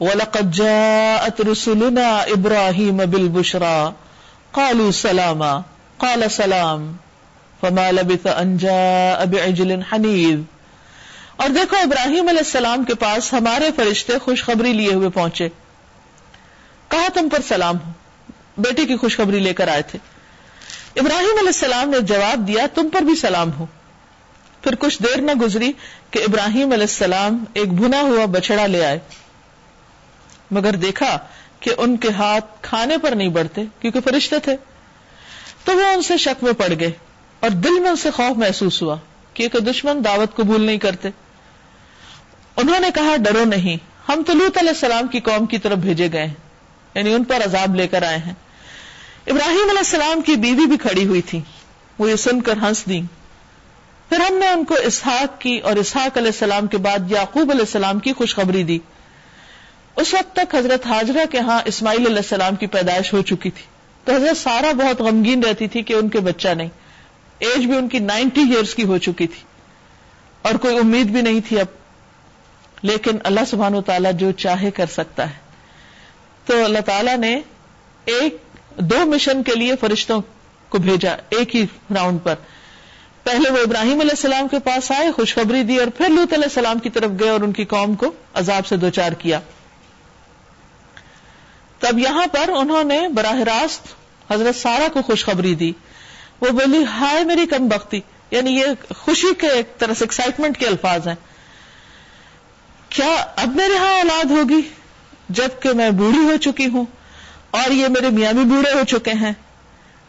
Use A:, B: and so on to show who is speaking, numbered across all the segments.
A: وَلَقَدْ جَاءَتْ رُسُلُنَا إِبْرَاهِيمَ بِالْبُشْرَى. قَالُوا سَلَامًا. قَالَ سَلَامٌ. فَمَا لَبِثَ أَنْ جَاءَ بِعِجْلٍ حَنِيذٍ. اور دیکھو، ابراہیم علیہ السلام کے پاس ہمارے فرشتے خوشخبری لیے ہوئے پہنچے۔ کہا تم پر سلام ہو؟ بیٹے کی خوشخبری لے کر آئے تھے۔ ابراہیم علیہ السلام نے جواب دیا، تم پر بھی سلام ہو۔ پھر کچھ دیر نہ گزری کہ ابراہیم علیہ السلام ایک بھنا ہوا بچڑا لے آئے۔ مگر دیکھا کہ ان کے ہاتھ کھانے پر نہیں بڑھتے کیونکہ فرشتے تھے۔ تو وہ ان سے شک میں پڑ گئے اور دل میں ان سے خوف محسوس ہوا کیونکہ دشمن دعوت قبول نہیں کرتے۔ انہوں نے کہا، ڈرو نہیں، ہم تو لوت علیہ السلام کی قوم کی طرف بھیجے گئے ہیں یعنی ان پر عذاب لے کر آئے ہیں۔ ابراہیم علیہ السلام کی بیوی بھی کھڑی ہوئی تھی، وہ یہ سن کر ہنس دی پھر ہم نے ان کو اسحاق کی اور اسحاق علیہ السلام کے بعد یعقوب علیہ السلام کی خوشخبری دی۔ اس وقت تک حضرت حاجرہ کے ہاں اسماعیل علیہ السلام کی پیدائش ہو چکی تھی۔ تو حضرت سارا بہت غمگین رہتی تھی کہ ان کے بچہ نہیں۔ ایج بھی ان کی نائنٹی ایئرس کی ہو چکی تھی۔ اور کوئی امید بھی نہیں تھی اب۔ لیکن اللہ سبحان و تعالیٰ جو چاہے کر سکتا ہے۔ تو اللہ تعالیٰ نے ایک دو مشن کے لیے فرشتوں کو بھیجا ایک ہی راؤنڈ پر۔ پہلے وہ ابراہیم علیہ السلام کے پاس آئے، خوشخبری دی اور پھر لوت علیہ السلام کی طرف گئے اور ان کی قوم کو عذاب سے دوچار کیا۔ تب یہاں پر انہوں نے براہ راست حضرت سارا کو خوشخبری دی۔ وہ بولی، ہائے میری کم بختی۔ یعنی یہ خوشی کے ایک طرح سے ایکسائٹمنٹ کے الفاظ ہیں۔ کیا اب میرے ہاں اولاد ہوگی؟ جبکہ میں بوڑھی ہو چکی ہوں اور یہ میرے میاں بھی بوڑھے ہو چکے ہیں۔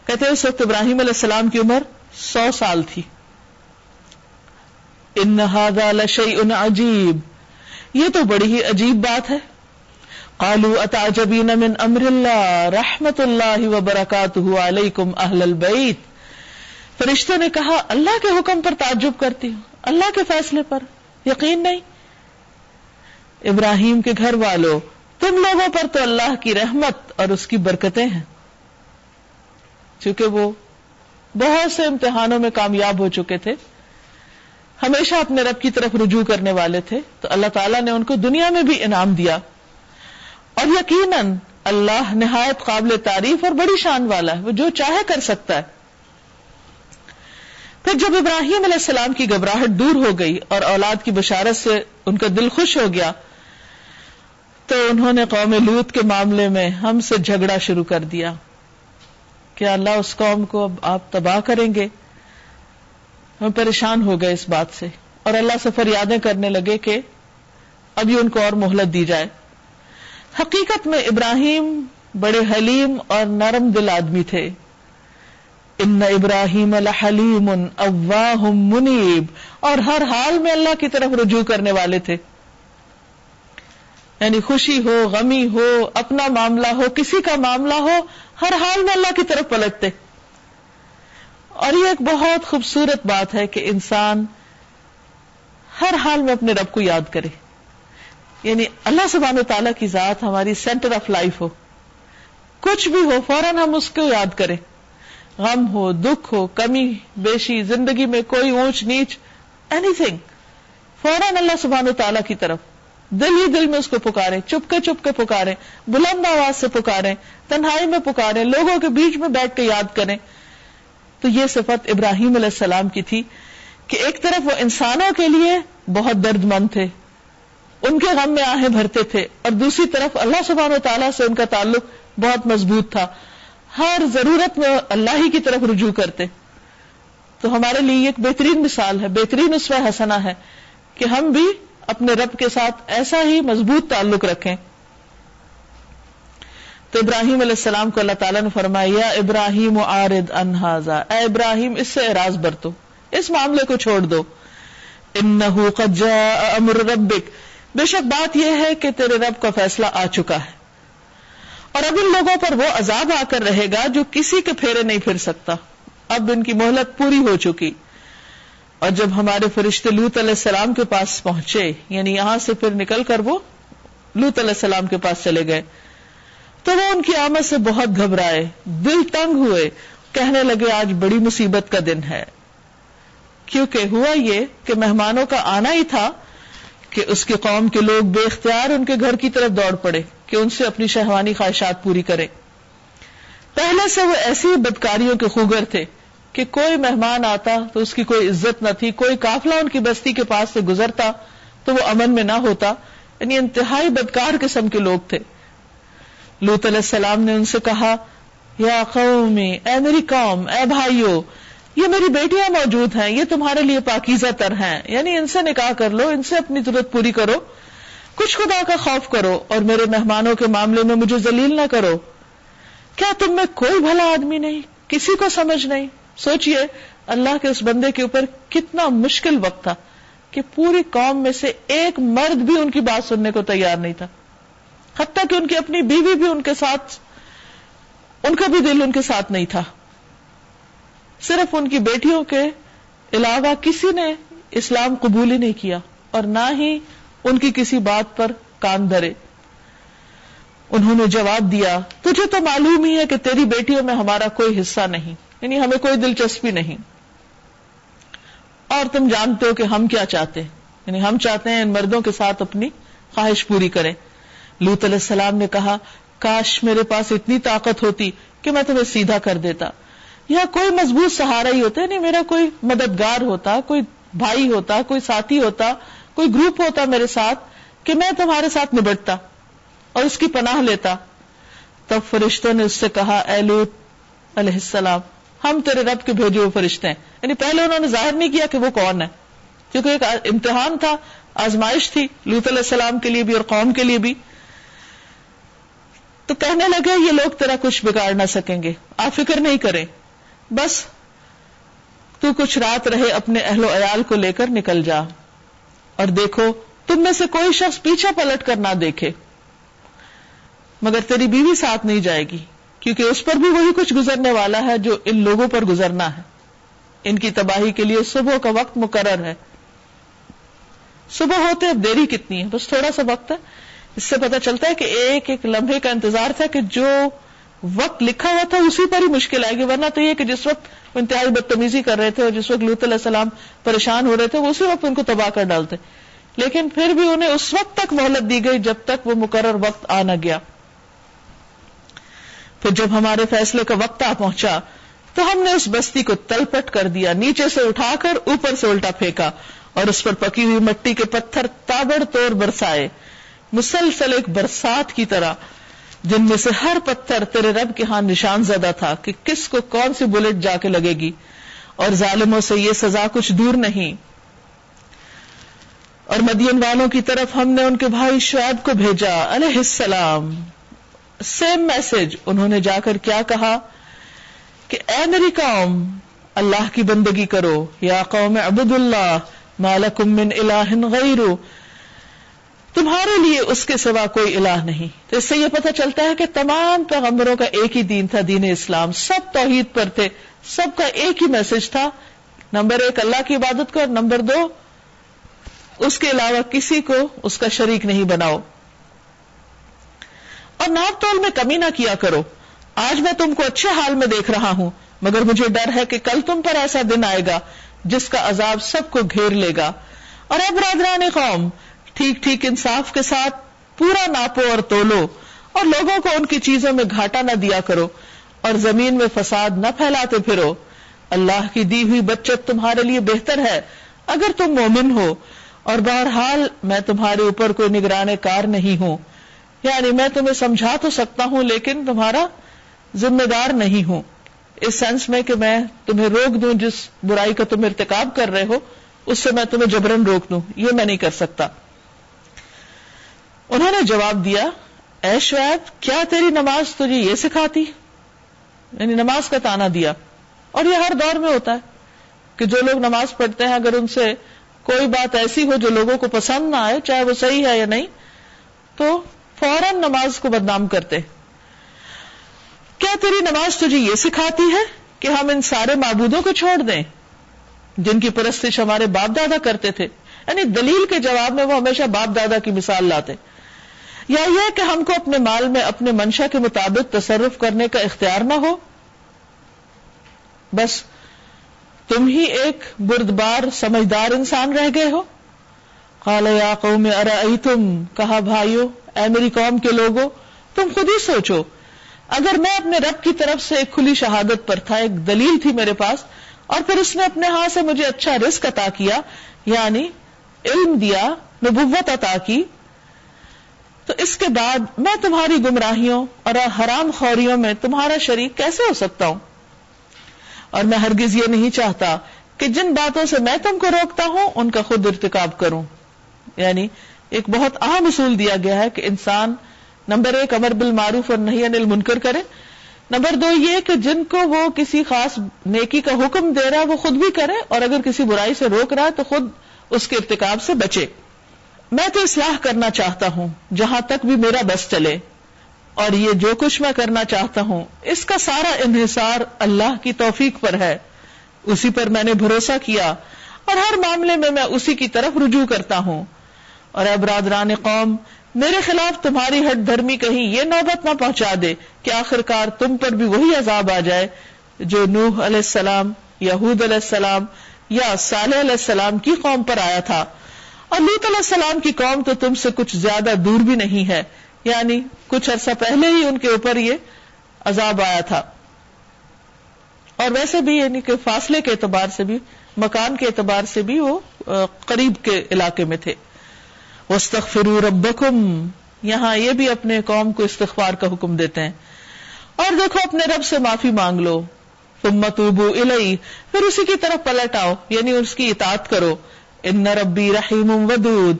A: کہتے اس وقت ابراہیم علیہ السلام کی عمر سو سال تھی۔ ان ان عجیب۔ یہ تو بڑی ہی عجیب بات ہے۔ قالوا اتعجبین من امر اللہ رحمت اللہ وبرکاتہ علیکم اہل البیت فرشتوں نے کہا، اللہ کے حکم پر تعجب کرتی ہوں، اللہ کے فیصلے پر، یقین نہیں؟ ابراہیم کے گھر والوں، تم لوگوں پر تو اللہ کی رحمت اور اس کی برکتیں ہیں۔ چونکہ وہ بہت سے امتحانوں میں کامیاب ہو چکے تھے، ہمیشہ اپنے رب کی طرف رجوع کرنے والے تھے، تو اللہ تعالیٰ نے ان کو دنیا میں بھی انعام دیا۔ اور یقیناً اللہ نہایت قابل تعریف اور بڑی شان والا ہے، وہ جو چاہے کر سکتا ہے۔ پھر جب ابراہیم علیہ السلام کی گھبراہٹ دور ہو گئی اور اولاد کی بشارت سے ان کا دل خوش ہو گیا، تو انہوں نے قوم لوت کے معاملے میں ہم سے جھگڑا شروع کر دیا۔ کیا اللہ اس قوم کو اب آپ تباہ کریں گے؟ ہم پریشان ہو گئے اس بات سے۔ اور اللہ سے فریادیں کرنے لگے کہ ابھی ان کو اور مہلت دی جائے۔ حقیقت میں ابراہیم بڑے حلیم اور نرم دل آدمی تھے۔ ان ابراہیم الحلیم اواہ، منیب، اور ہر حال میں اللہ کی طرف رجوع کرنے والے تھے۔ یعنی خوشی ہو، غمی ہو، اپنا معاملہ ہو، کسی کا معاملہ ہو، ہر حال میں اللہ کی طرف پلٹتے۔ اور یہ ایک بہت خوبصورت بات ہے کہ انسان ہر حال میں اپنے رب کو یاد کرے۔ یعنی اللہ سبحانہ و تعالیٰ کی ذات ہماری سینٹر آف لائف ہو۔ کچھ بھی ہو، فوراً ہم اس کو یاد کریں۔ غم ہو، دکھ ہو، کمی، بیشی، زندگی میں کوئی اونچ نیچ اینی تھنگ فوراً اللہ سبحان و تعالیٰ کی طرف۔ دل ہی دل میں اس کو پکارے چپ کے چپ کے پکارے بلند آواز سے پکارے تنہائی میں پکارے لوگوں کے بیچ میں بیٹھ کے یاد کریں۔ تو یہ صفت ابراہیم علیہ السلام کی تھی کہ ایک طرف وہ انسانوں کے لیے بہت درد مند تھے۔ ان کے غم میں آہیں بھرتے تھے اور دوسری طرف اللہ سبحانہ و تعالیٰ سے ان کا تعلق بہت مضبوط تھا۔ ہر ضرورت میں اللہ ہی کی طرف رجوع کرتے۔ تو ہمارے لیے ایک بہترین مثال ہے، بہترین اس میں حسنا ہے کہ ہم بھی اپنے رب کے ساتھ ایسا ہی مضبوط تعلق رکھیں۔ تو ابراہیم علیہ السلام کو اللہ تعالیٰ نے فرمایا ابراہیم و آرد انہاظا اے ابراہیم، اس سے اراض برتو۔ اس معاملے کو چھوڑ دو۔ قد جاء امر ربک۔ بے شک بات یہ ہے کہ تیرے رب کا فیصلہ آ چکا ہے۔ اور اب ان لوگوں پر وہ عذاب آ کر رہے گا جو کسی کے پھیرے نہیں پھر سکتا۔ اب ان کی مہلت پوری ہو چکی۔ اور جب ہمارے فرشتے لوت علیہ السلام کے پاس پہنچے یعنی یہاں سے پھر نکل کر وہ لوت علیہ السلام کے پاس چلے گئے۔ تو وہ ان کی آمد سے بہت گھبرائے، دل تنگ ہوئے، کہنے لگے، آج بڑی مصیبت کا دن ہے۔ کیونکہ ہوا یہ کہ مہمانوں کا آنا ہی تھا کہ اس کی قوم کے لوگ بے اختیار ان کے گھر کی طرف دوڑ پڑے کہ ان سے اپنی شہوانی خواہشات پوری کرے پہلے سے وہ ایسی بدکاریوں کے خوگر تھے کہ کوئی مہمان آتا تو اس کی کوئی عزت نہ تھی، کوئی کافلا ان کی بستی کے پاس سے گزرتا تو وہ امن میں نہ ہوتا یعنی انتہائی بدکار قسم کے لوگ تھے۔ لوت علیہ السلام نے ان سے کہا، یا قومی اے میری قوم، اے بھائیو یہ میری بیٹیاں موجود ہیں، یہ تمہارے لیے پاکیزہ تر ہیں۔ یعنی ان سے نکاح کر لو، ان سے اپنی ضرورت پوری کرو۔ کچھ خدا کا خوف کرو اور میرے مہمانوں کے معاملے میں مجھے ذلیل نہ کرو۔ کیا تم میں کوئی بھلا آدمی نہیں؟ کسی کو سمجھ نہیں۔ سوچئے، اللہ کے اس بندے کے اوپر کتنا مشکل وقت تھا کہ پوری قوم میں سے ایک مرد بھی ان کی بات سننے کو تیار نہیں تھا۔ حتیٰ کہ ان کی اپنی بیوی بھی ان کے ساتھ، ان کا بھی دل ان کے ساتھ نہیں تھا۔ صرف ان کی بیٹیوں کے علاوہ کسی نے اسلام قبول ہی نہیں کیا اور نہ ہی ان کی کسی بات پر کان دھرے۔ انہوں نے جواب دیا، تجھے تو معلوم ہی ہے کہ تیری بیٹیوں میں ہمارا کوئی حصہ نہیں یعنی ہمیں کوئی دلچسپی نہیں۔ اور تم جانتے ہو کہ ہم کیا چاہتے ہیں یعنی ہم چاہتے ہیں ان مردوں کے ساتھ اپنی خواہش پوری کریں۔ لوت علیہ السلام نے کہا، کاش میرے پاس اتنی طاقت ہوتی کہ میں تمہیں سیدھا کر دیتا۔ یا کوئی مضبوط سہارا ہی ہوتا نہیں، میرا کوئی مددگار ہوتا، کوئی بھائی ہوتا، کوئی ساتھی ہوتا، کوئی گروپ ہوتا میرے ساتھ کہ میں تمہارے ساتھ نبٹتا اور اس کی پناہ لیتا۔ تب فرشتوں نے اس سے اے ایلوت علیہ السلام، ہم تیرے رب کے بھیجے ہوئے فرشتے ہیں۔ یعنی پہلے انہوں نے ظاہر نہیں کیا کہ وہ کون ہے کیونکہ ایک امتحان تھا، آزمائش تھی لوت علیہ السلام کے لیے بھی اور قوم کے لیے بھی۔ تو کہنے لگے، یہ لوگ تیرا کچھ بگاڑ نہ سکیں گے، آپ فکر نہیں کریں۔ بس تو کچھ رات رہے اپنے اہل و عیال کو لے کر نکل جا اور دیکھو تم میں سے کوئی شخص پیچھا پلٹ کر نہ دیکھے۔ مگر تیری بیوی ساتھ نہیں جائے گی، کیونکہ اس پر بھی وہی کچھ گزرنے والا ہے جو ان لوگوں پر گزرنا ہے۔ ان کی تباہی کے لیے صبح کا وقت مقرر ہے۔ صبح ہوتے اب دیری کتنی ہے؟ بس تھوڑا سا وقت ہے۔ اس سے پتا چلتا ہے کہ ایک ایک لمحے کا انتظار تھا کہ جو وقت لکھا ہوا تھا، اسی پر ہی مشکل آئے گی، ورنہ تو یہ کہ جس وقت انتہائی بدتمیزی کر رہے تھے اور جس وقت لط علیہ السلام پریشان ہو رہے تھے، وہ اسی وقت ان کو تباہ کر ڈالتے۔ لیکن پھر بھی انہیں اس وقت تک مہلت دی گئی جب تک وہ مقرر وقت آ نہ گیا۔ پھر جب ہمارے فیصلے کا وقت آ پہنچا، تو ہم نے اس بستی کو تلپٹ کر دیا، نیچے سے اٹھا کر اوپر سے الٹا پھینکا اور اس پر پکی ہوئی مٹی کے پتھر تابڑ توڑ برسائے۔ مسلسل ایک برسات کی طرح جن میں سے ہر پتھر تیرے رب کے ہاں نشان زدہ تھا کہ کس کو کون سی بلٹ جا کے لگے گی اور ظالموں سے یہ سزا کچھ دور نہیں۔ اور مدین والوں کی طرف ہم نے ان کے بھائی شعیب کو بھیجا، علیہ السلام۔ سیم میسج انہوں نے جا کر کیا کہا کہ، اے میری قوم، اللہ کی بندگی کرو۔ یا قوم عبد اللہ مالکم من الہ غیرو۔ تمہارے لیے اس کے سوا کوئی الہ نہیں۔ تو اس سے یہ پتہ چلتا ہے کہ تمام پیغمبروں کا ایک ہی دین تھا، دین اسلام۔ سب توحید پر تھے، سب کا ایک ہی میسج تھا۔ نمبر ایک، اللہ کی عبادت کو اور نمبر دو، اس کے علاوہ کسی کو اس کا شریک نہیں بناؤ۔ اور ناپ تول میں کمی نہ کیا کرو۔ آج میں تم کو اچھے حال میں دیکھ رہا ہوں، مگر مجھے ڈر ہے کہ کل تم پر ایسا دن آئے گا جس کا عذاب سب کو گھیر لے گا۔ اور اب برادران قوم ٹھیک ٹھیک انصاف کے ساتھ پورا ناپو اور تولو اور لوگوں کو ان کی چیزوں میں گھاٹا نہ دیا کرو اور زمین میں فساد نہ پھیلاتے پھرو۔ اللہ کی دی ہوئی بچت تمہارے لیے بہتر ہے۔ اگر تم مومن ہو، اور بہرحال میں تمہارے اوپر کوئی نگران کار نہیں ہوں۔ یعنی میں تمہیں سمجھا تو سکتا ہوں، لیکن تمہارا ذمہ دار نہیں ہوں۔ اس سینس میں کہ میں تمہیں روک دوں، جس برائی کا تم ارتکاب کر رہے ہو، اس سے میں تمہیں جبرن روک دوں۔ یہ میں نہیں کر سکتا۔ انہوں نے جواب دیا، اے شعیب، کیا تیری نماز تجھے یہ سکھاتی؟ یعنی نماز کا تانا دیا۔ اور یہ ہر دور میں ہوتا ہے کہ جو لوگ نماز پڑھتے ہیں، اگر ان سے کوئی بات ایسی ہو جو لوگوں کو پسند نہ آئے، چاہے وہ صحیح ہے یا نہیں، تو فوراً نماز کو بدنام کرتے۔ کیا تیری نماز تجھے یہ سکھاتی ہے کہ ہم ان سارے معبودوں کو چھوڑ دیں، جن کی پرستش ہمارے باپ دادا کرتے تھے؟ یعنی دلیل کے جواب میں وہ ہمیشہ باپ دادا کی مثال لاتے۔ یا یہ کہ ہم کو اپنے مال میں اپنے منشا کے مطابق تصرف کرنے کا اختیار نہ ہو؟ بس تم ہی ایک بردبار سمجھدار انسان رہ گئے ہو؟ قال یا قوم ارائیتم؟ کہا بھائیو، اے میری قوم کے لوگو، تم خود ہی سوچو، اگر میں اپنے رب کی طرف سے ایک کھلی شہادت پر تھا، ایک دلیل تھی میرے پاس، اور پھر اس نے اپنے ہاتھ سے مجھے اچھا رزق عطا کیا یعنی علم دیا، نبوت عطا کی تو اس کے بعد میں تمہاری گمراہیوں اور حرام خوریوں میں تمہارا شریک کیسے ہو سکتا ہوں؟ اور میں ہرگز یہ نہیں چاہتا کہ جن باتوں سے میں تم کو روکتا ہوں، ان کا خود ارتکاب کروں۔ یعنی ایک بہت اہم اصول دیا گیا ہے کہ انسان نمبر ایک امر بل معروف اور نہیں انل منکر کرے۔ نمبر دو یہ کہ جن کو وہ کسی خاص نیکی کا حکم دے رہا ہے، وہ خود بھی کرے، اور اگر کسی برائی سے روک رہا ہے تو خود اس کے ارتکاب سے بچے۔ میں تو اصلاح کرنا چاہتا ہوں، جہاں تک بھی میرا بس چلے۔ اور یہ جو کچھ میں کرنا چاہتا ہوں، اس کا سارا انحصار اللہ کی توفیق پر ہے۔ اسی پر میں نے بھروسہ کیا، اور ہر معاملے میں میں اسی کی طرف رجوع کرتا ہوں۔ اور اب برادران قوم، میرے خلاف تمہاری ہٹ دھرمی کہیں یہ نوبت نہ پہنچا دے کہ آخر کار تم پر بھی وہی عذاب آ جائے جو نوح علیہ السلام، یہود علیہ السلام یا صالح علیہ السلام کی قوم پر آیا تھا۔ اور لوت علیہ السلام کی قوم تو تم سے کچھ زیادہ دور بھی نہیں ہے۔ یعنی کچھ عرصہ پہلے ہی ان کے اوپر یہ عذاب آیا تھا۔ اور ویسے بھی یعنی کہ فاصلے کے اعتبار سے بھی، مکان کے اعتبار سے بھی وہ قریب کے علاقے میں تھے۔ وسطرو ربکم یہاں یہ بھی اپنے قوم کو استغفار کا حکم دیتے ہیں۔ اور دیکھو، اپنے رب سے معافی مانگ لو۔ تم متوبو الئی پھر اسی کی طرف پلٹ آؤ یعنی اس کی اطاعت کرو۔ ان ربی رحیم ودود۔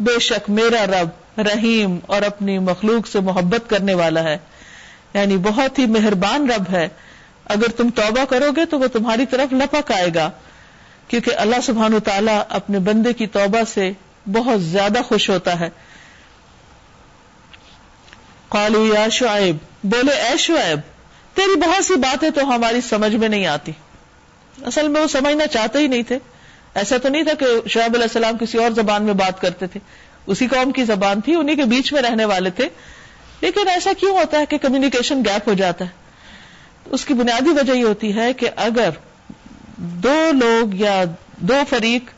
A: بے شک میرا رب رحیم اور اپنی مخلوق سے محبت کرنے والا ہے۔ یعنی بہت ہی مہربان رب ہے۔ اگر تم توبہ کرو گے تو وہ تمہاری طرف لپک آئے گا۔ کیونکہ اللہ سبحان و تعالیٰ اپنے بندے کی توبہ سے بہت زیادہ خوش ہوتا ہے۔ قالو یا شعیب، بولے، اے شعیب، تیری بہت سی باتیں تو ہماری سمجھ میں نہیں آتی۔ اصل میں وہ سمجھنا چاہتے ہی نہیں تھے۔ ایسا تو نہیں تھا کہ شعیب علیہ السلام کسی اور زبان میں بات کرتے تھے۔ اسی قوم کی زبان تھی انہیں کے بیچ میں رہنے والے تھے۔ لیکن ایسا کیوں ہوتا ہے کہ کمیونیکیشن گیپ ہو جاتا ہے؟ اس کی بنیادی وجہ یہ ہوتی ہے کہ اگر دو لوگ یا دو فریق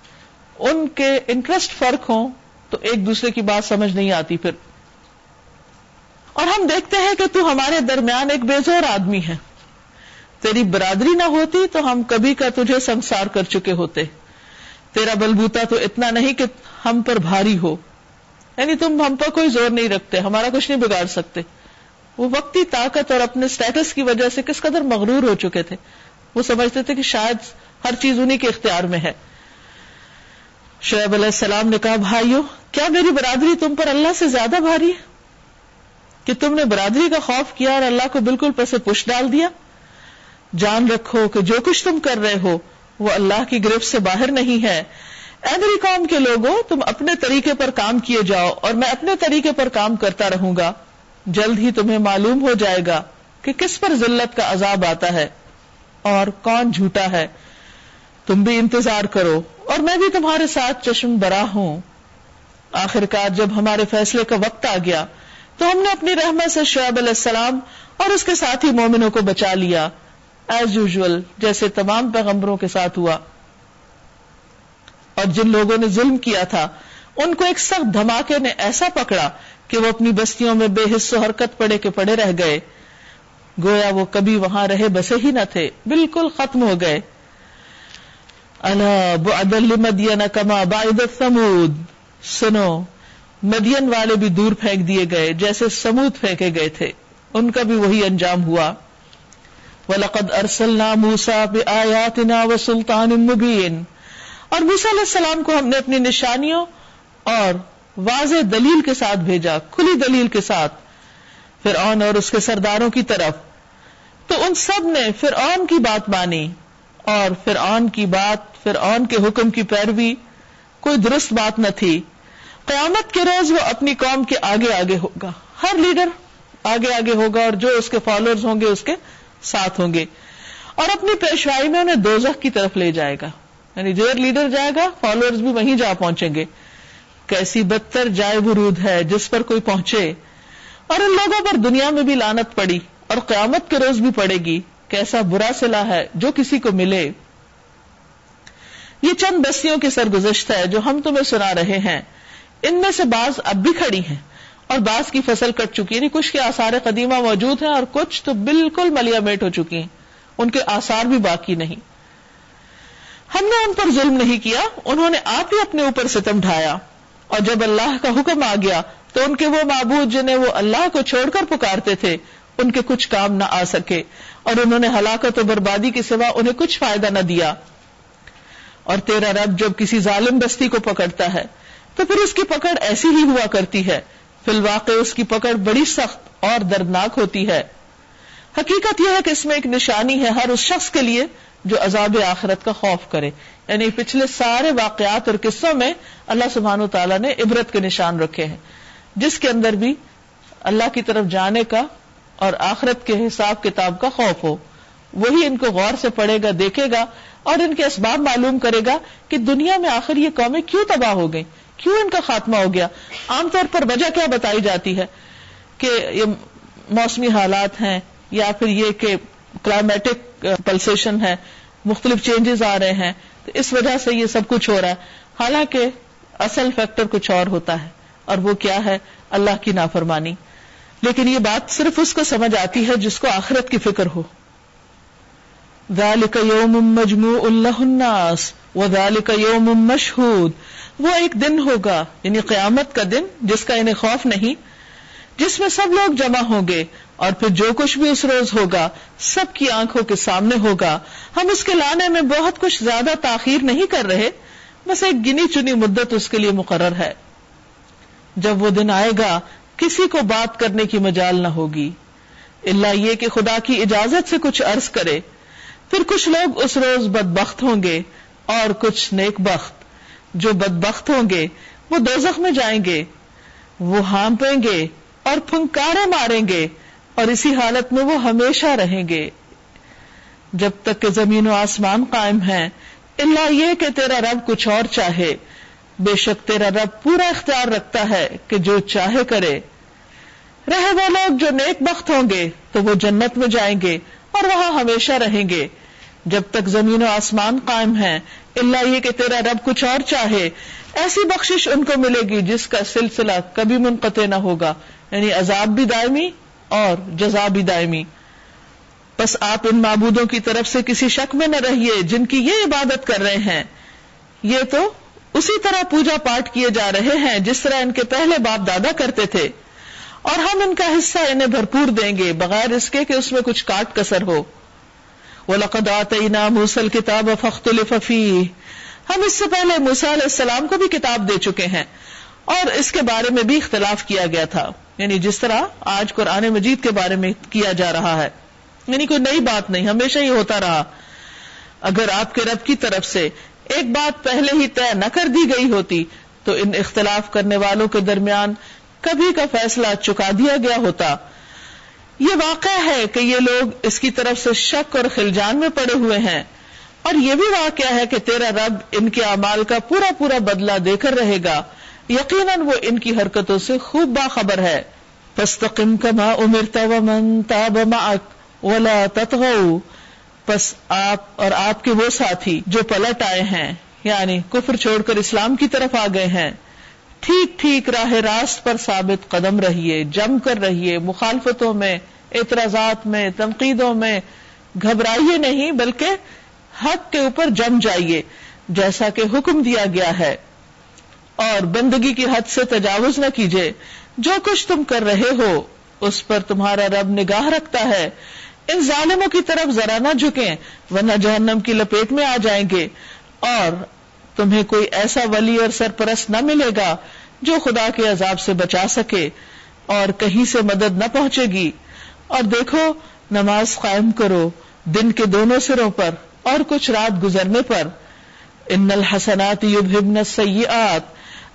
A: ان کے انٹرسٹ فرق ہوں، تو ایک دوسرے کی بات سمجھ نہیں آتی پھر۔ اور ہم دیکھتے ہیں کہ تو ہمارے درمیان ایک بےزور آدمی ہے۔ تیری برادری نہ ہوتی تو ہم کبھی کا تجھے سنسار کر چکے ہوتے۔ تیرا بلبوتا تو اتنا نہیں کہ ہم پر بھاری ہو۔ یعنی تم ہم پر کوئی زور نہیں رکھتے، ہمارا کچھ نہیں بگاڑ سکتے۔ وہ وقتی طاقت اور اپنے سٹیٹس کی وجہ سے کس قدر مغرور ہو چکے تھے۔ وہ سمجھتے تھے کہ شاید ہر چیز انہیں کے اختیار میں ہے۔ شعیب علیہ السلام نے کہا، بھائیو، کیا میری برادری تم پر اللہ سے زیادہ بھاری ہے؟ کہ تم نے برادری کا خوف کیا اور اللہ کو بالکل پیسے پش ڈال دیا؟ جان رکھو کہ جو کچھ تم کر رہے ہو وہ اللہ کی گرفت سے باہر نہیں ہے۔ اے میری قوم کے لوگوں، تم اپنے طریقے پر کام کیے جاؤ اور میں اپنے طریقے پر کام کرتا رہوں گا۔ جلد ہی تمہیں معلوم ہو جائے گا کہ کس پر ذلت کا عذاب آتا ہے اور کون جھوٹا ہے۔ تم بھی انتظار کرو اور میں بھی تمہارے ساتھ چشم برا ہوں۔ آخر کار جب ہمارے فیصلے کا وقت آ گیا تو ہم نے اپنی رحمت سے شعیب علیہ السلام اور اس کے ساتھ ہی مومنوں کو بچا لیا۔ ایز یوزل جیسے تمام پیغمبروں کے ساتھ ہوا۔ اور جن لوگوں نے ظلم کیا تھا، ان کو ایک سخت دھماکے نے ایسا پکڑا کہ وہ اپنی بستیوں میں بے حص و حرکت پڑے کے پڑے رہ گئے۔ گویا وہ کبھی وہاں رہے بسے ہی نہ تھے، بالکل ختم ہو گئے۔ مدین کما باعد سمود سنو، مدین والے بھی دور پھینک دیے گئے، جیسے سمود پھینکے گئے تھے۔ ان کا بھی وہی انجام ہوا۔ وَلَقَدْ أَرْسَلْنَا مُوسَى بِآيَاتِنَا وَسُلْطَانٍ مُبِينٍ۔ اور موسیٰ علیہ السلام کو ہم نے اپنی نشانیوں اور واضح دلیل کے ساتھ بھیجا، کھلی دلیل کے ساتھ، فرعون اور اس کے سرداروں کی طرف۔ تو ان سب نے فرعون کی بات مانی اور فرعون کی بات، فرعون کے حکم کی پیروی کوئی درست بات نہ تھی۔ قیامت کے روز وہ اپنی قوم کے آگے آگے ہوگا، ہر لیڈر آگے آگے ہوگا اور جو اس کے فالوئر ہوں گے، اس کے ساتھ ہوں گے۔ اور اپنی پیشوائی میں انہیں دوزخ کی طرف لے جائے گا۔ یعنی جو لیڈر جائے گا فالوئر بھی وہیں جا پہنچیں گے۔ کیسی بدتر جائے برود ہے جس پر کوئی پہنچے۔ اور ان لوگوں پر دنیا میں بھی لانت پڑی اور قیامت کے روز بھی پڑے گی۔ کیسا برا سلا ہے جو کسی کو ملے۔ یہ چند بستیوں کی سرگزشت ہے جو ہم تمہیں سنا رہے ہیں۔ ان میں سے بعض اب بھی کھڑی ہیں۔ اور بعض کی فصل کٹ چکی یعنی کچھ کے آثار قدیمہ موجود ہیں اور کچھ تو بالکل ملیا میٹ ہو چکی ہیں۔ ان کے آثار بھی باقی نہیں۔ ہم نے ان پر ظلم نہیں کیا، انہوں نے آپ ہی اپنے اوپر ستم ڈھایا۔ اور جب اللہ کا حکم آ گیا، تو ان کے وہ معبود جنہیں وہ اللہ کو چھوڑ کر پکارتے تھے، ان کے کچھ کام نہ آ سکے۔ اور انہوں نے ہلاکت و بربادی کے سوا انہیں کچھ فائدہ نہ دیا۔ اور تیرا رب جب کسی ظالم بستی کو پکڑتا ہے، تو پھر اس کی پکڑ ایسی ہی ہوا کرتی ہے۔ فی الواقع اس کی پکڑ بڑی سخت اور دردناک ہوتی ہے۔ حقیقت یہ ہے کہ اس میں ایک نشانی ہے ہر اس شخص کے لیے جو عذاب آخرت کا خوف کرے۔ یعنی پچھلے سارے واقعات اور قصوں میں اللہ سبحان و تعالیٰ نے عبرت کے نشان رکھے ہیں۔ جس کے اندر بھی اللہ کی طرف جانے کا اور آخرت کے حساب کتاب کا خوف ہو۔ وہی ان کو غور سے پڑھے گا، دیکھے گا اور ان کے اسباب معلوم کرے گا کہ دنیا میں آخر یہ قومیں کیوں تباہ ہو گئی کیوں ان کا خاتمہ ہو گیا؟ عام طور پر وجہ کیا بتائی جاتی ہے کہ یہ موسمی حالات ہیں یا پھر یہ کہ کلائمیٹک پلسیشن uh, ہے، مختلف چینجز آ رہے ہیں، تو اس وجہ سے یہ سب کچھ ہو رہا ہے۔ حالانکہ اصل فیکٹر کچھ اور ہوتا ہے اور وہ کیا ہے؟ اللہ کی نافرمانی۔ لیکن یہ بات صرف اس کو سمجھ آتی ہے جس کو آخرت کی فکر ہو۔ یوم مجموع اللہ الناس وذالک یوم مشہود وہ ایک دن ہوگا یعنی قیامت کا دن، جس کا انہیں خوف نہیں، جس میں سب لوگ جمع ہوں گے، اور پھر جو کچھ بھی اس روز ہوگا، سب کی آنکھوں کے سامنے ہوگا۔ ہم اس کے لانے میں بہت کچھ زیادہ تاخیر نہیں کر رہے، بس ایک گنی چنی مدت اس کے لیے مقرر ہے۔ جب وہ دن آئے گا، کسی کو بات کرنے کی مجال نہ ہوگی۔ اللہ یہ کہ خدا کی اجازت سے کچھ عرض کرے۔ پھر کچھ لوگ اس روز بدبخت ہوں گے، اور کچھ نیک بخت۔ جو بدبخت ہوں گے، وہ دوزخ میں جائیں گے، وہ ہانپیں گے اور پھنکارے ماریں گے اور اسی حالت میں وہ ہمیشہ رہیں گے۔ جب تک کہ زمین و آسمان قائم ہے اللہ یہ کہ تیرا رب کچھ اور چاہے۔ بے شک تیرا رب پورا اختیار رکھتا ہے کہ جو چاہے کرے۔ رہے وہ لوگ جو نیک بخت ہوں گے، تو وہ جنت میں جائیں گے اور وہاں ہمیشہ رہیں گے۔ جب تک زمین و آسمان قائم ہے اللہ یہ کہ تیرا رب کچھ اور چاہے۔ ایسی بخشش ان کو ملے گی جس کا سلسلہ کبھی منقطع نہ ہوگا۔ یعنی عذاب بھی دائمی اور جزا بھی دائمی۔ بس آپ ان معبودوں کی طرف سے کسی شک میں نہ رہیے جن کی یہ عبادت کر رہے ہیں۔ یہ تو اسی طرح پوجا پاٹ کیے جا رہے ہیں جس طرح ان کے پہلے باپ دادا کرتے تھے۔ اور ہم ان کا حصہ انہیں بھرپور دیں گے، بغیر اس کے کہ اس میں کچھ کاٹ کسر ہو۔ وہ لقدات موسل کتاب فخت الفی ہم اس سے پہلے موسا علیہ السلام کو بھی کتاب دے چکے ہیں اور اس کے بارے میں بھی اختلاف کیا گیا تھا۔ یعنی جس طرح آج قرآن مجید کے بارے میں کیا جا رہا ہے۔ یعنی کوئی نئی بات نہیں، ہمیشہ ہی ہوتا رہا۔ اگر آپ کے رب کی طرف سے ایک بات پہلے ہی طے نہ کر دی گئی ہوتی، تو ان اختلاف کرنے والوں کے درمیان کبھی کا فیصلہ چکا دیا گیا ہوتا۔ یہ واقع ہے کہ یہ لوگ اس کی طرف سے شک اور خلجان میں پڑے ہوئے ہیں۔ اور یہ بھی واقعہ ہے کہ تیرا رب ان کے اعمال کا پورا پورا بدلہ دے کر رہے گا۔ یقیناً وہ ان کی حرکتوں سے خوب باخبر ہے۔ فاستقم کما امرتا ومن تاب معك ولا تطغوا۔ پس آپ اور آپ کے وہ ساتھی جو پلٹ آئے ہیں یعنی کفر چھوڑ کر اسلام کی طرف آ گئے ہیں۔ ٹھیک ٹھیک راہ راست پر ثابت قدم رہیے، جم کر رہیے، مخالفتوں میں، اعتراضات میں، تنقیدوں میں۔ گھبرائیے نہیں، بلکہ حق کے اوپر جم جائیے، جیسا کہ حکم دیا گیا ہے۔ اور بندگی کی حد سے تجاوز نہ کیجیے، جو کچھ تم کر رہے ہو، اس پر تمہارا رب نگاہ رکھتا ہے۔ ان ظالموں کی طرف ذرا نہ جھکیں، ورنہ جہنم کی لپیٹ میں آ جائیں گے۔ اور تمہیں کوئی ایسا ولی اور سرپرست نہ ملے گا جو خدا کے عذاب سے بچا سکے اور کہیں سے مدد نہ پہنچے گی۔ اور دیکھو، نماز قائم کرو دن کے دونوں سروں پر اور کچھ رات گزرنے پر۔ ان الحسنات یبہبن السیئات۔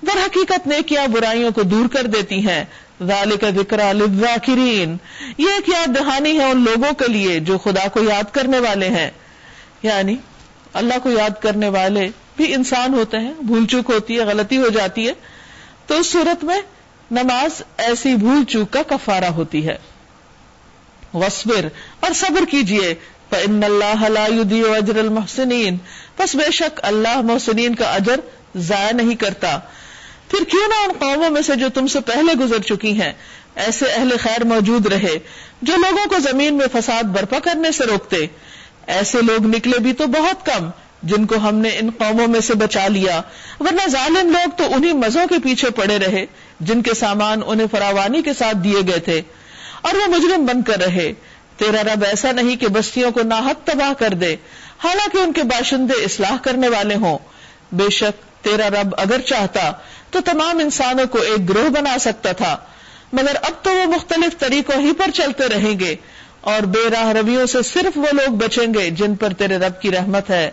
A: در حقیقت نے کیا برائیوں کو دور کر دیتی ہیں۔ ذالک ذکر للذاکرین۔ یہ ایک یاد دہانی ہے ان لوگوں کے لیے جو خدا کو یاد کرنے والے ہیں۔ یعنی اللہ کو یاد کرنے والے بھی انسان ہوتے ہیں، بھول چوک ہوتی ہے، غلطی ہو جاتی ہے۔ تو اس صورت میں نماز ایسی بھول چوک کا کفارہ ہوتی ہے۔ وصبر اور صبر کیجیے۔ فَإِنَّ اللَّهَ لَا يُدِيعُ أَجْرَ الْمُحْسِنِينَ۔ پس بے شک اللہ محسنین کا اجر ضائع نہیں کرتا۔ پھر کیوں نہ ان قوموں میں سے جو تم سے پہلے گزر چکی ہیں، ایسے اہل خیر موجود رہے جو لوگوں کو زمین میں فساد برپا کرنے سے روکتے۔ ایسے لوگ نکلے بھی تو بہت کم۔ جن کو ہم نے ان قوموں میں سے بچا لیا۔ ورنہ ظالم لوگ تو انہی مزوں کے پیچھے پڑے رہے، جن کے سامان انہیں فراوانی کے ساتھ دیے گئے تھے۔ اور وہ مجرم بن کر رہے۔ تیرا رب ایسا نہیں کہ بستیوں کو ناحق تباہ کر دے، حالانکہ ان کے باشندے اصلاح کرنے والے ہوں۔ بے شک تیرا رب اگر چاہتا تو تمام انسانوں کو ایک گروہ بنا سکتا تھا۔ مگر اب تو وہ مختلف طریقوں ہی پر چلتے رہیں گے۔ اور بے راہ رویوں سے صرف وہ لوگ بچیں گے جن پر تیرے رب کی رحمت ہے۔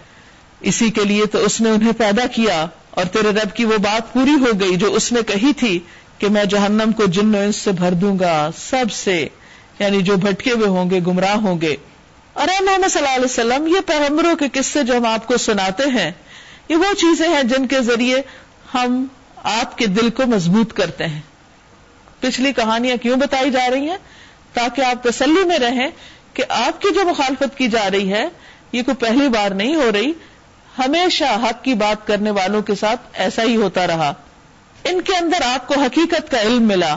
A: اسی کے لیے تو اس نے انہیں پیدا کیا اور تیرے رب کی وہ بات پوری ہو گئی جو اس نے کہی تھی کہ میں جہنم کو جن و سے بھر دوں گا، سب سے یعنی جو بھٹکے ہوئے ہوں گے، گمراہ ہوں گے۔ اور اے محمد صلی اللہ علیہ وسلم، یہ پیغمبروں کے قصے جو ہم آپ کو سناتے ہیں، یہ وہ چیزیں ہیں جن کے ذریعے ہم آپ کے دل کو مضبوط کرتے ہیں۔ پچھلی کہانیاں کیوں بتائی جا رہی ہیں؟ تاکہ آپ تسلی میں رہیں کہ آپ کی جو مخالفت کی جا رہی ہے، یہ کوئی پہلی بار نہیں ہو رہی۔ ہمیشہ حق کی بات کرنے والوں کے ساتھ ایسا ہی ہوتا رہا۔ ان کے اندر آپ کو حقیقت کا علم ملا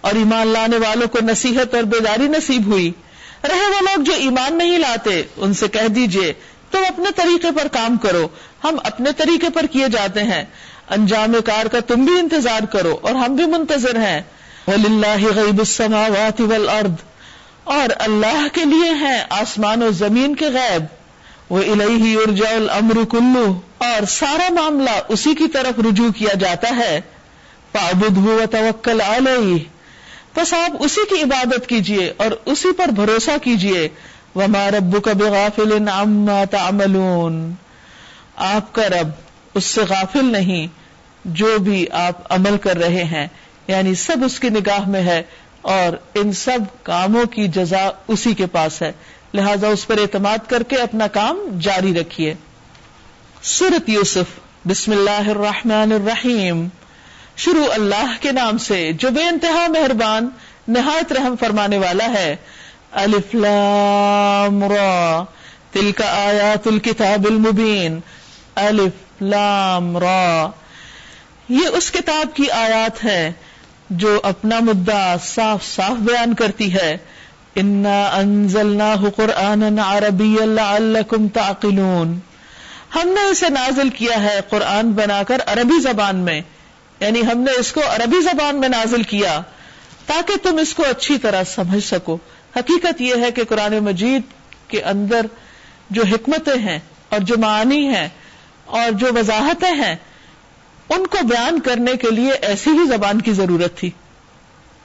A: اور ایمان لانے والوں کو نصیحت اور بیداری نصیب ہوئی۔ رہے وہ لوگ جو ایمان نہیں لاتے، ان سے کہہ دیجیے، تم اپنے طریقے پر کام کرو۔ ہم اپنے طریقے پر کیے جاتے ہیں۔ انجام کار کا تم بھی انتظار کرو اور ہم بھی منتظر ہیں۔ وَلِلَّهِ غَيْبُ السَّمَاوَاتِ وَالْأَرْضِ۔ اور اللہ کے لیے ہیں آسمان و زمین کے غیب۔ وہ الہی ارجا الامر کلو اور سارا معاملہ اسی کی طرف رجوع کیا جاتا ہے۔ پابد ہو توکل علیہ بس آپ اسی کی عبادت کیجیے اور اسی پر بھروسہ کیجیے۔ وما ربک بغافل عما تعملون۔ آپ کا رب اس سے غافل نہیں، جو بھی آپ عمل کر رہے ہیں۔ یعنی سب اس کی نگاہ میں ہے اور ان سب کاموں کی جزا اسی کے پاس ہے۔ لہذا اس پر اعتماد کر کے اپنا کام جاری رکھیے۔ سورت یوسف، بسم اللہ الرحمن الرحیم۔ شروع اللہ کے نام سے، جو بے انتہا مہربان، نہایت رحم فرمانے والا ہے۔ الف لام را۔ تلک آیات الكتاب المبین۔ الف لام را۔ یہ اس کتاب کی آیات ہے جو اپنا مدعا صاف صاف بیان کرتی ہے۔ انا انزلناه قرآنا عربيا لعلكم تعقلون۔ ہم نے اسے نازل کیا ہے قرآن بنا کر عربی زبان میں۔ یعنی ہم نے اس کو عربی زبان میں نازل کیا تاکہ تم اس کو اچھی طرح سمجھ سکو۔ حقیقت یہ ہے کہ قرآن مجید کے اندر جو حکمتیں ہیں اور جو معنی ہیں اور جو وضاحتیں ہیں، ان کو بیان کرنے کے لیے ایسی ہی زبان کی ضرورت تھی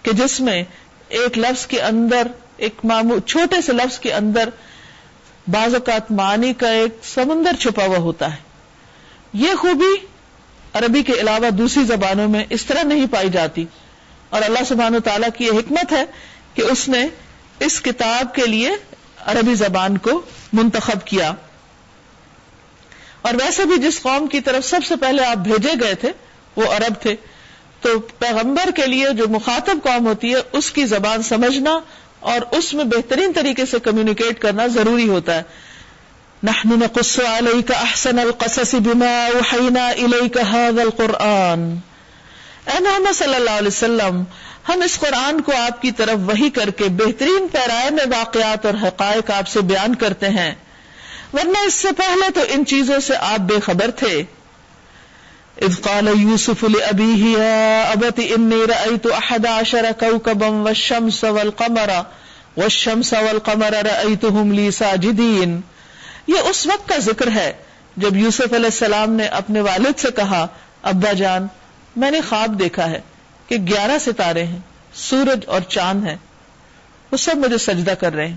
A: کہ جس میں ایک لفظ کے اندر ایک معمول چھوٹے سے لفظ کے اندر بعض اوقات معنی کا ایک سمندر چھپا ہوا ہوتا ہے۔ یہ خوبی عربی کے علاوہ دوسری زبانوں میں اس طرح نہیں پائی جاتی۔ اور اللہ سبحانہ تعالیٰ کی یہ حکمت ہے کہ اس نے اس کتاب کے لیے عربی زبان کو منتخب کیا۔ اور ویسے بھی جس قوم کی طرف سب سے پہلے آپ بھیجے گئے تھے، وہ عرب تھے۔ تو پیغمبر کے لیے جو مخاطب قوم ہوتی ہے، اس کی زبان سمجھنا اور اس میں بہترین طریقے سے کمیونیکیٹ کرنا ضروری ہوتا ہے۔ نحن نقص عليك احسن القصص بما اوحينا اليك هذا القران اے محمد صلی اللہ علیہ وسلم، ہم اس قرآن کو آپ کی طرف وہی کر کے بہترین پیرائے میں واقعات اور حقائق آپ سے بیان کرتے ہیں۔ ورنہ اس سے پہلے تو ان چیزوں سے آپ بے خبر تھے۔ اذ قال يوسف لأبيه يا أبت إني رأيت أحد عشر كوكبا والشمس والقمر والشمس والقمر رأيتهم لي ساجدين۔ یہ اس وقت کا ذکر ہے جب یوسف علیہ السلام نے اپنے والد سے کہا، ابا جان، میں نے خواب دیکھا ہے کہ گیارہ ستارے ہیں، سورج اور چاند ہیں۔ وہ سب مجھے سجدہ کر رہے ہیں۔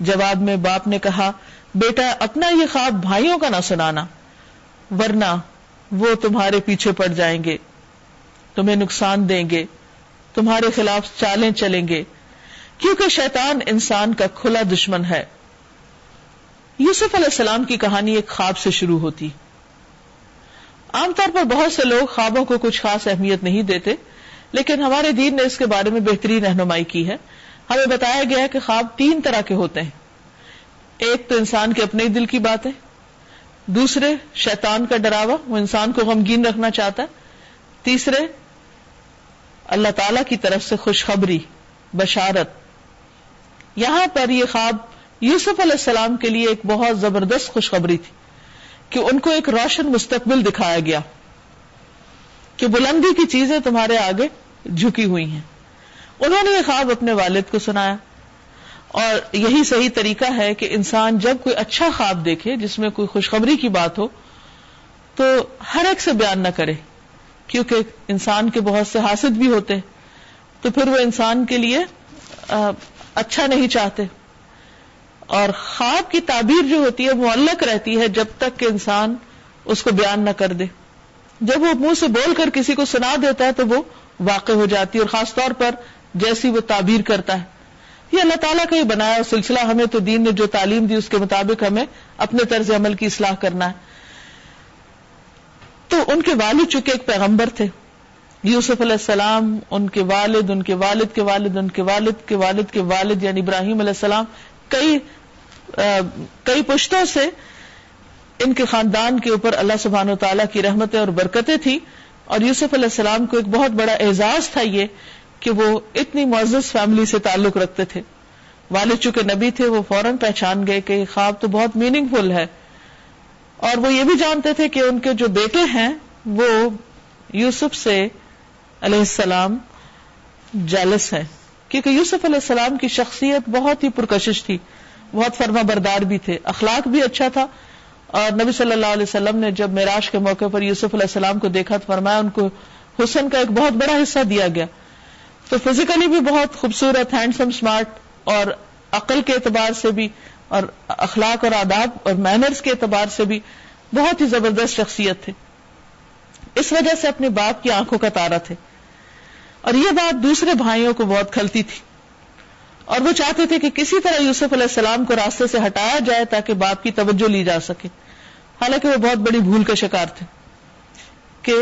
A: جواب میں باپ نے کہا، بیٹا، اپنا یہ خواب بھائیوں کا نہ سنانا، ورنہ وہ تمہارے پیچھے پڑ جائیں گے، تمہیں نقصان دیں گے، تمہارے خلاف چالیں چلیں گے۔ کیونکہ شیطان انسان کا کھلا دشمن ہے۔ یوسف علیہ السلام کی کہانی ایک خواب سے شروع ہوتی۔ عام طور پر بہت سے لوگ خوابوں کو کچھ خاص اہمیت نہیں دیتے، لیکن ہمارے دین نے اس کے بارے میں بہترین رہنمائی کی ہے۔ ہمیں بتایا گیا ہے کہ خواب تین طرح کے ہوتے ہیں۔ ایک تو انسان کے اپنے دل کی بات ہے دوسرے، شیطان کا ڈراوا، وہ انسان کو غمگین رکھنا چاہتا ہے۔ تیسرے، اللہ تعالی کی طرف سے خوشخبری، بشارت۔ یہاں پر یہ خواب یوسف علیہ السلام کے لیے ایک بہت زبردست خوشخبری تھی کہ ان کو ایک روشن مستقبل دکھایا گیا۔ کہ بلندی کی چیزیں تمہارے آگے جھکی ہوئی ہیں۔ انہوں نے یہ خواب اپنے والد کو سنایا۔ اور یہی صحیح طریقہ ہے کہ انسان جب کوئی اچھا خواب دیکھے، جس میں کوئی خوشخبری کی بات ہو، تو ہر ایک سے بیان نہ کرے، کیونکہ انسان کے بہت سے حاصل بھی ہوتے تو پھر وہ انسان کے لیے اچھا نہیں چاہتے۔ اور خواب کی تعبیر جو ہوتی ہے معلق رہتی ہے جب تک کہ انسان اس کو بیان نہ کر دے۔ جب وہ منہ سے بول کر کسی کو سنا دیتا ہے، تو وہ واقع ہو جاتی ہے۔ اور خاص طور پر جیسی وہ تعبیر کرتا ہے۔ یہ اللہ تعالیٰ کا ہی بنایا سلسلہ، ہمیں تو دین نے جو تعلیم دی اس کے مطابق ہمیں اپنے طرز عمل کی اصلاح کرنا ہے۔ تو ان کے والد چونکہ ایک پیغمبر تھے، یوسف علیہ السلام، ان کے والد، ان کے والد کے والد، ان کے والد کے والد کے والد یعنی ابراہیم علیہ السلام، کئی کئی پشتوں سے ان کے خاندان کے اوپر اللہ سبحان و تعالیٰ کی رحمتیں اور برکتیں تھی اور یوسف علیہ السلام کو ایک بہت بڑا اعزاز تھا یہ کہ وہ اتنی معزز فیملی سے تعلق رکھتے تھے۔ والد چونکہ نبی تھے، وہ فوراً پہچان گئے کہ خواب تو بہت میننگ فل ہے۔ اور وہ یہ بھی جانتے تھے کہ ان کے جو بیٹے ہیں، وہ یوسف سے علیہ السلام جیلس ہیں۔ کیونکہ یوسف علیہ السلام کی شخصیت بہت ہی پرکشش تھی، بہت فرما بردار بھی تھے۔ اخلاق بھی اچھا تھا۔ اور نبی صلی اللہ علیہ وسلم نے جب معراج کے موقع پر یوسف علیہ السلام کو دیکھا تو فرمایا ان کو حسن کا ایک بہت بڑا حصہ دیا گیا۔ تو فزیکلی بھی بہت خوبصورت، ہینڈسم اسمارٹ اور عقل کے اعتبار سے بھی اور اخلاق اور آداب اور مینرز کے اعتبار سے بھی بہت ہی زبردست شخصیت تھے۔ اس وجہ سے اپنے باپ کی آنکھوں کا تارا تھے۔ اور یہ بات دوسرے بھائیوں کو بہت کھلتی تھی۔ اور وہ چاہتے تھے کہ کسی طرح یوسف علیہ السلام کو راستے سے ہٹایا جائے تاکہ باپ کی توجہ لی جا سکے۔ حالانکہ وہ بہت بڑی بھول کا شکار تھے کہ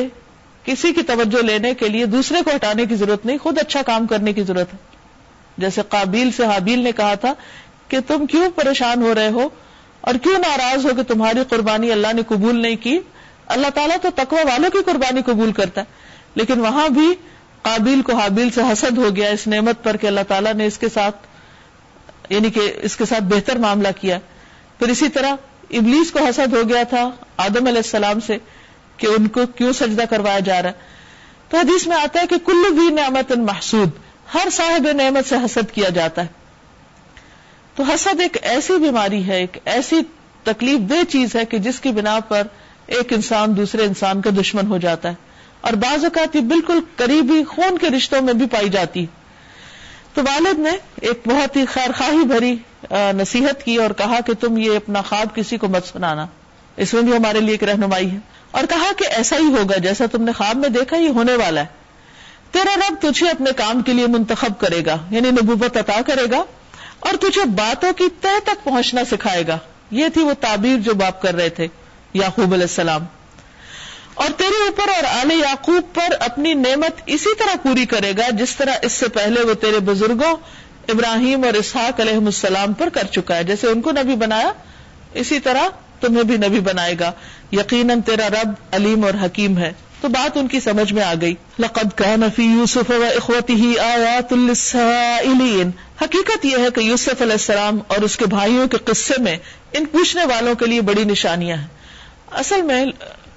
A: کسی کی توجہ لینے کے لیے دوسرے کو ہٹانے کی ضرورت نہیں، خود اچھا کام کرنے کی ضرورت ہے۔ جیسے قابیل سے حابیل نے کہا تھا کہ تم کیوں پریشان ہو رہے ہو اور کیوں ناراض ہو کہ تمہاری قربانی اللہ نے قبول نہیں کی؟ اللہ تعالیٰ تو تقوی والوں کی قربانی قبول کرتا ہے۔ لیکن وہاں بھی قابیل کو حابیل سے حسد ہو گیا، اس نعمت پر کہ اللہ تعالیٰ نے اس کے ساتھ یعنی کہ اس کے ساتھ بہتر معاملہ کیا۔ پھر اسی طرح ابلیس کو حسد ہو گیا تھا، آدم علیہ السلام سے۔ کہ ان کو کیوں سجدہ کروایا جا رہا ہے۔ تو حدیث میں آتا ہے کہ کلو بھی نعمت محسود، ہر صاحب نعمت سے حسد کیا جاتا ہے۔ تو حسد ایک ایسی بیماری ہے، ایک ایسی تکلیف دہ چیز ہے کہ جس کی بنا پر ایک انسان دوسرے انسان کا دشمن ہو جاتا ہے۔ اور بعض اوقات یہ بالکل قریبی خون کے رشتوں میں بھی پائی جاتی۔ تو والد نے ایک بہت ہی خیر خواہی بھری نصیحت کی اور کہا کہ تم یہ اپنا خواب کسی کو مت سنانا۔ اس میں بھی ہمارے لیے ایک رہنمائی ہے۔ اور کہا کہ ایسا ہی ہوگا، جیسا تم نے خواب میں دیکھا، یہ ہونے والا ہے۔ تیرا رب تجھے اپنے کام کے لیے منتخب کرے گا یعنی نبوت عطا کرے گا، اور تجھے باتوں کی طے تک پہنچنا سکھائے گا۔ یہ تھی وہ تعبیر جو باپ کر رہے تھے، یعقوب علیہ السلام۔ اور تیرے اوپر اور آل یعقوب پر اپنی نعمت اسی طرح پوری کرے گا، جس طرح اس سے پہلے وہ تیرے بزرگوں ابراہیم اور اسحاق علیہ السلام پر کر چکا ہے۔ جیسے ان کو نبی بنایا، اسی طرح تمہیں بھی نبی بنائے گا۔ یقیناً تیرا رب علیم اور حکیم ہے۔ تو بات ان کی سمجھ میں آ گئی۔ لقد كان في يوسف واخوته آيات للسائلين حقیقت یہ ہے کہ یوسف علیہ السلام اور اس کے بھائیوں کے قصے میں ان پوچھنے والوں کے لیے بڑی نشانیاں ہیں۔ اصل میں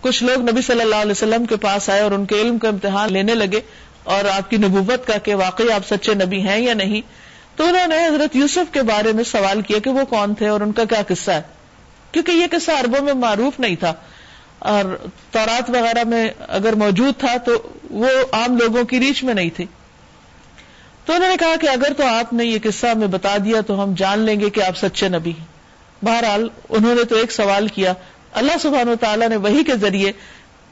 A: کچھ لوگ نبی صلی اللہ علیہ وسلم کے پاس آئے اور ان کے علم کا امتحان لینے لگے اور آپ کی نبوت کا کہ واقعی آپ سچے نبی ہیں یا نہیں۔ تو انہوں نے حضرت یوسف کے بارے میں سوال کیا کہ وہ کون تھے اور ان کا کیا قصہ ہے۔ کیونکہ یہ قصہ اربوں میں معروف نہیں تھا اور تورات وغیرہ میں اگر موجود تھا تو وہ عام لوگوں کی ریچ میں نہیں تھی۔ تو انہوں نے کہا کہ اگر تو آپ نے یہ قصہ ہمیں بتا دیا تو ہم جان لیں گے کہ آپ سچے نبی ہیں۔ بہرحال انہوں نے تو ایک سوال کیا۔ اللہ سبحان و تعالیٰ نے وہی کے ذریعے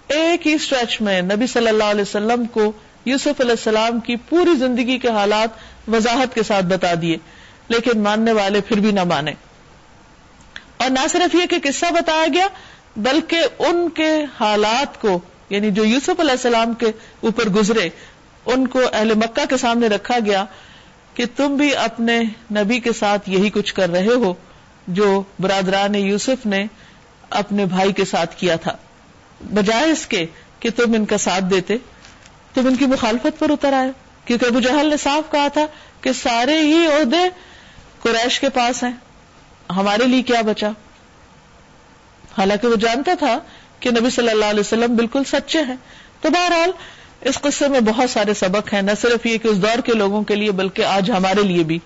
A: ایک ہی اسٹریچ میں نبی صلی اللہ علیہ وسلم کو یوسف علیہ السلام کی پوری زندگی کے حالات وضاحت کے ساتھ بتا دیے، لیکن ماننے والے پھر بھی نہ مانے۔ اور نہ صرف یہ کہ قصہ بتایا گیا، بلکہ ان کے حالات کو یعنی جو یوسف علیہ السلام کے اوپر گزرے، ان کو اہل مکہ کے سامنے رکھا گیا کہ تم بھی اپنے نبی کے ساتھ یہی کچھ کر رہے ہو جو برادران یوسف نے اپنے بھائی کے ساتھ کیا تھا۔ بجائے اس کے کہ تم ان کا ساتھ دیتے، تم ان کی مخالفت پر اتر آئے، کیونکہ ابو جہل نے صاف کہا تھا کہ سارے ہی عہدے قریش کے پاس ہیں۔ ہمارے لیے کیا بچا؟ حالانکہ وہ جانتا تھا کہ نبی صلی اللہ علیہ وسلم بالکل سچے ہیں۔ تو بہرحال اس قصے میں بہت سارے سبق ہیں، نہ صرف یہ کہ اس دور کے لوگوں کے لیے، بلکہ آج ہمارے لیے بھی۔